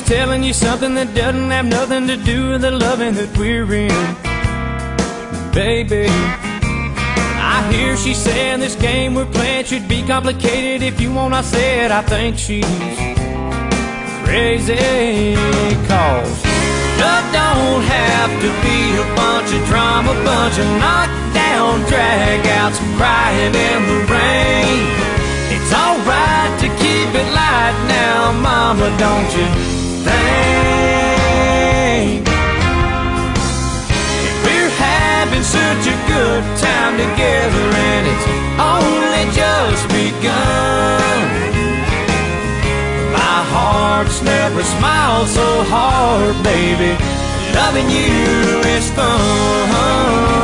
who's telling you something that doesn't have nothing to do with the loving that we're in. Baby, I hear she saying this game we're playing should be complicated. If you want, I said I think she's crazy. Cause love don't have to be a bunch of drama, bunch of knockdown dragouts, crying in the rain. It's alright to keep mama, don't you think? We're having such a good time together and it's only just begun. My heart's never smiled so hard, baby. Loving you is fun.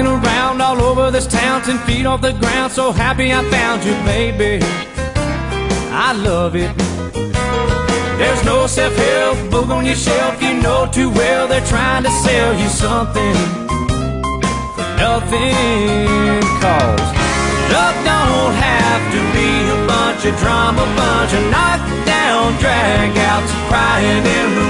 I'm around all over this town, ten feet off the ground, so happy I found you, baby. I love it. There's no self-help book on your shelf, you know too well they're trying to sell you something for nothing. Cause love don't have to be a bunch of drama, bunch of knockdown dragouts, crying in the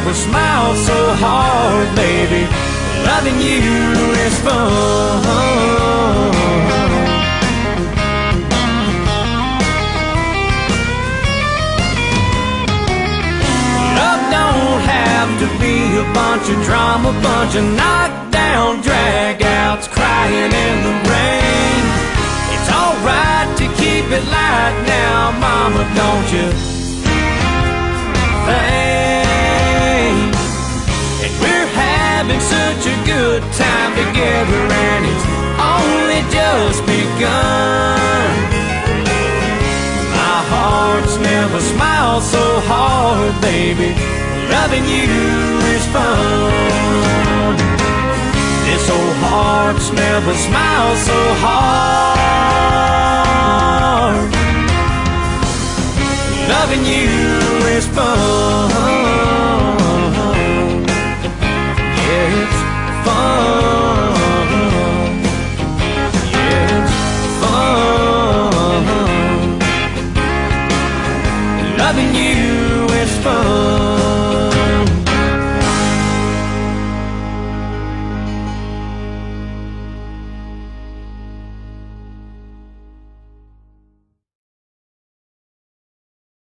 never smiled so hard, baby. Loving you is fun. Love don't have to be a bunch of drama, bunch of knockdown dragouts, crying in the rain. It's alright just begun. My heart's never smiled so hard, baby. Loving you is fun. This old heart's never smiled so hard. Loving you is fun.